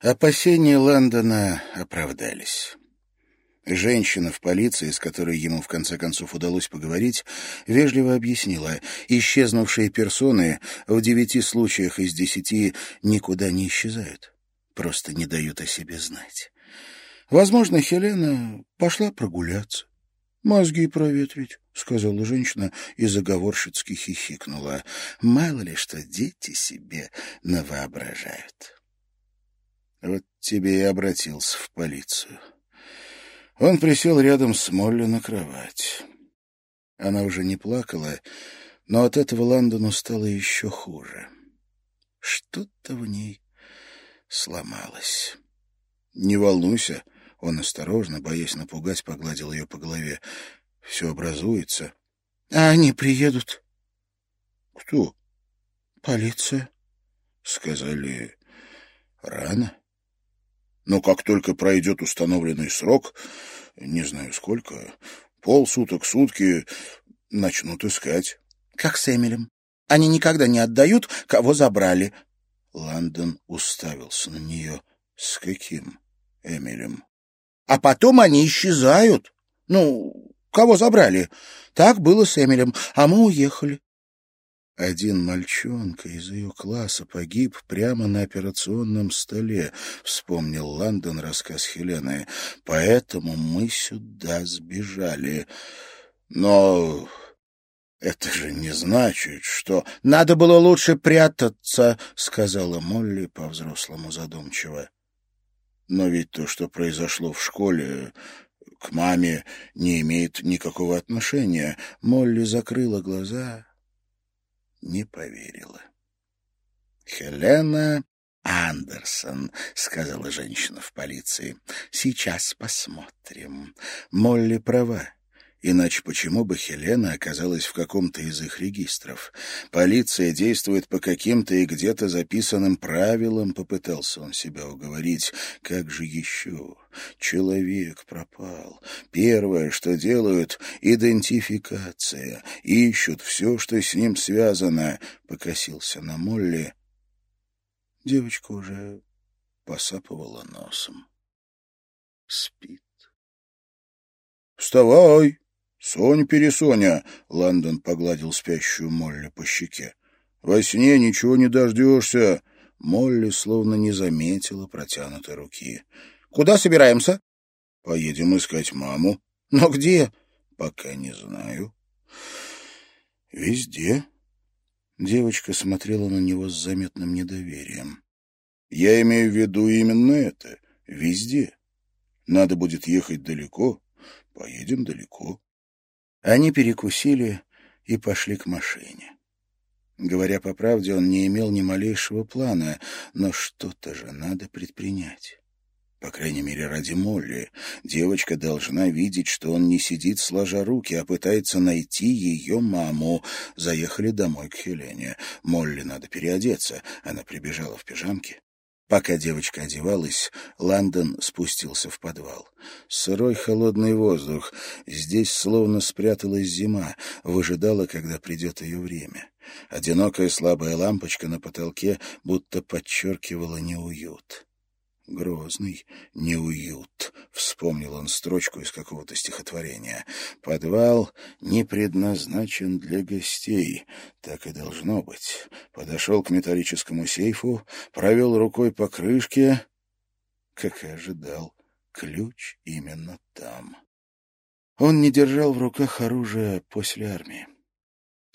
Опасения Лэндона оправдались. Женщина в полиции, с которой ему в конце концов удалось поговорить, вежливо объяснила, исчезнувшие персоны в девяти случаях из десяти никуда не исчезают, просто не дают о себе знать. Возможно, Хелена пошла прогуляться, мозги проветрить, — сказала женщина и заговорщицки хихикнула. Мало ли что дети себе навоображают. Вот тебе и обратился в полицию. Он присел рядом с Молли на кровать. Она уже не плакала, но от этого Ландону стало еще хуже. Что-то в ней сломалось. «Не волнуйся», — он осторожно, боясь напугать, погладил ее по голове. «Все образуется». «А они приедут?» «Кто?» «Полиция». «Сказали, рано». Но как только пройдет установленный срок, не знаю сколько, полсуток, сутки, начнут искать. — Как с Эмилем. Они никогда не отдают, кого забрали. Лондон уставился на нее. — С каким Эмилем? — А потом они исчезают. Ну, кого забрали? Так было с Эмилем, а мы уехали. Один мальчонка из ее класса погиб прямо на операционном столе, вспомнил Лондон рассказ Хелены. Поэтому мы сюда сбежали. Но это же не значит, что... Надо было лучше прятаться, сказала Молли по-взрослому задумчиво. Но ведь то, что произошло в школе, к маме не имеет никакого отношения. Молли закрыла глаза не поверила. «Хелена Андерсон», — сказала женщина в полиции. «Сейчас посмотрим. Молли права. Иначе почему бы Хелена оказалась в каком-то из их регистров? Полиция действует по каким-то и где-то записанным правилам, попытался он себя уговорить. Как же еще? Человек пропал. Первое, что делают — идентификация. Ищут все, что с ним связано. Покосился на Молли. Девочка уже посапывала носом. Спит. «Вставай!» «Соня-пересоня!» — Лондон погладил спящую Молли по щеке. «Во сне ничего не дождешься!» Молли словно не заметила протянутой руки. «Куда собираемся?» «Поедем искать маму». «Но где?» «Пока не знаю». «Везде». Девочка смотрела на него с заметным недоверием. «Я имею в виду именно это. Везде. Надо будет ехать далеко. Поедем далеко». Они перекусили и пошли к машине. Говоря по правде, он не имел ни малейшего плана, но что-то же надо предпринять. По крайней мере, ради Молли. Девочка должна видеть, что он не сидит сложа руки, а пытается найти ее маму. Заехали домой к Хелене. Молли надо переодеться. Она прибежала в пижамке. Пока девочка одевалась, Лондон спустился в подвал. Сырой холодный воздух. Здесь словно спряталась зима, выжидала, когда придет ее время. Одинокая слабая лампочка на потолке будто подчеркивала неуют. Грозный неуют, — вспомнил он строчку из какого-то стихотворения. Подвал не предназначен для гостей. Так и должно быть. Подошел к металлическому сейфу, провел рукой по крышке. Как и ожидал, ключ именно там. Он не держал в руках оружие после армии.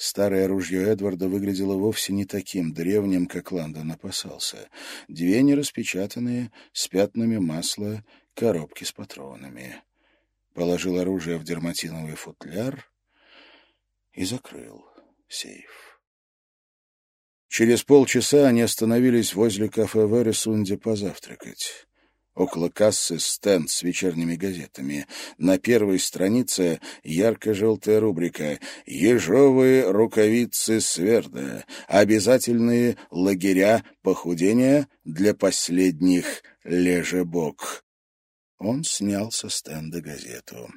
Старое ружье Эдварда выглядело вовсе не таким древним, как Ландон опасался. Две нераспечатанные, с пятнами масла, коробки с патронами. Положил оружие в дерматиновый футляр и закрыл сейф. Через полчаса они остановились возле кафе Вересунде позавтракать. Около кассы стенд с вечерними газетами. На первой странице ярко-желтая рубрика «Ежовые рукавицы Сверда. Обязательные лагеря похудения для последних лежебок». Он снял со стенда газету.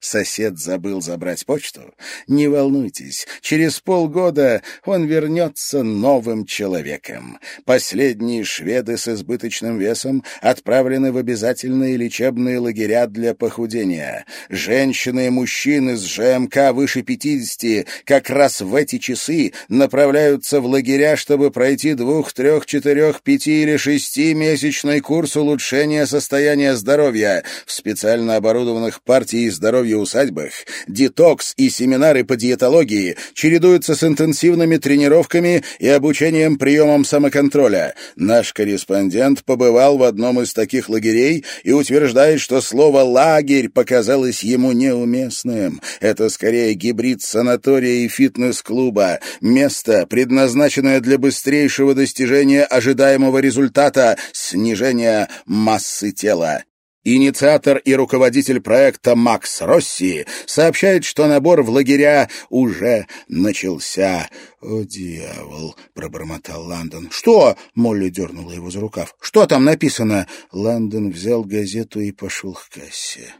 Сосед забыл забрать почту? Не волнуйтесь, через полгода он вернется новым человеком. Последние шведы с избыточным весом отправлены в обязательные лечебные лагеря для похудения. Женщины и мужчины с ЖМК выше 50 как раз в эти часы направляются в лагеря, чтобы пройти двух, трех, четырех, пяти или шестимесячный курс улучшения состояния здоровья в специально оборудованных партиях здоровья здоровья усадьбах, детокс и семинары по диетологии чередуются с интенсивными тренировками и обучением приемам самоконтроля. Наш корреспондент побывал в одном из таких лагерей и утверждает, что слово «лагерь» показалось ему неуместным. Это скорее гибрид санатория и фитнес-клуба, место, предназначенное для быстрейшего достижения ожидаемого результата — снижения массы тела. Инициатор и руководитель проекта Макс Росси сообщает, что набор в лагеря уже начался. «О, дьявол!» — пробормотал Ландон. «Что?» — Молли дернула его за рукав. «Что там написано?» Ландон взял газету и пошел к кассе.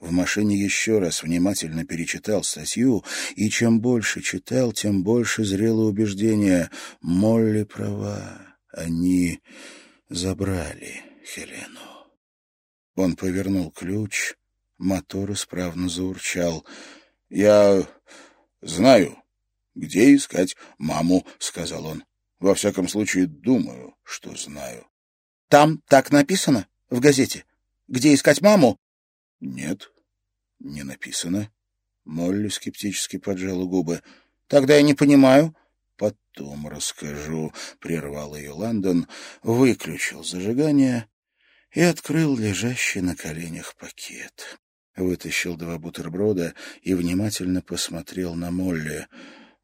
В машине еще раз внимательно перечитал статью, и чем больше читал, тем больше зрело убеждение. Молли права. Они забрали Хелену. Он повернул ключ, мотор исправно заурчал. — Я знаю, где искать маму, — сказал он. — Во всяком случае, думаю, что знаю. — Там так написано? В газете? Где искать маму? — Нет, не написано. Молли скептически поджала губы. — Тогда я не понимаю. — Потом расскажу, — прервал ее Лондон, выключил зажигание и открыл лежащий на коленях пакет. Вытащил два бутерброда и внимательно посмотрел на Молли.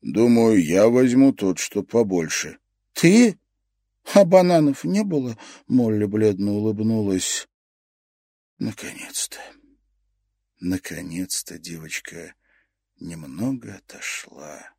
«Думаю, я возьму тот, что побольше». «Ты? А бананов не было?» Молли бледно улыбнулась. «Наконец-то, наконец-то девочка немного отошла».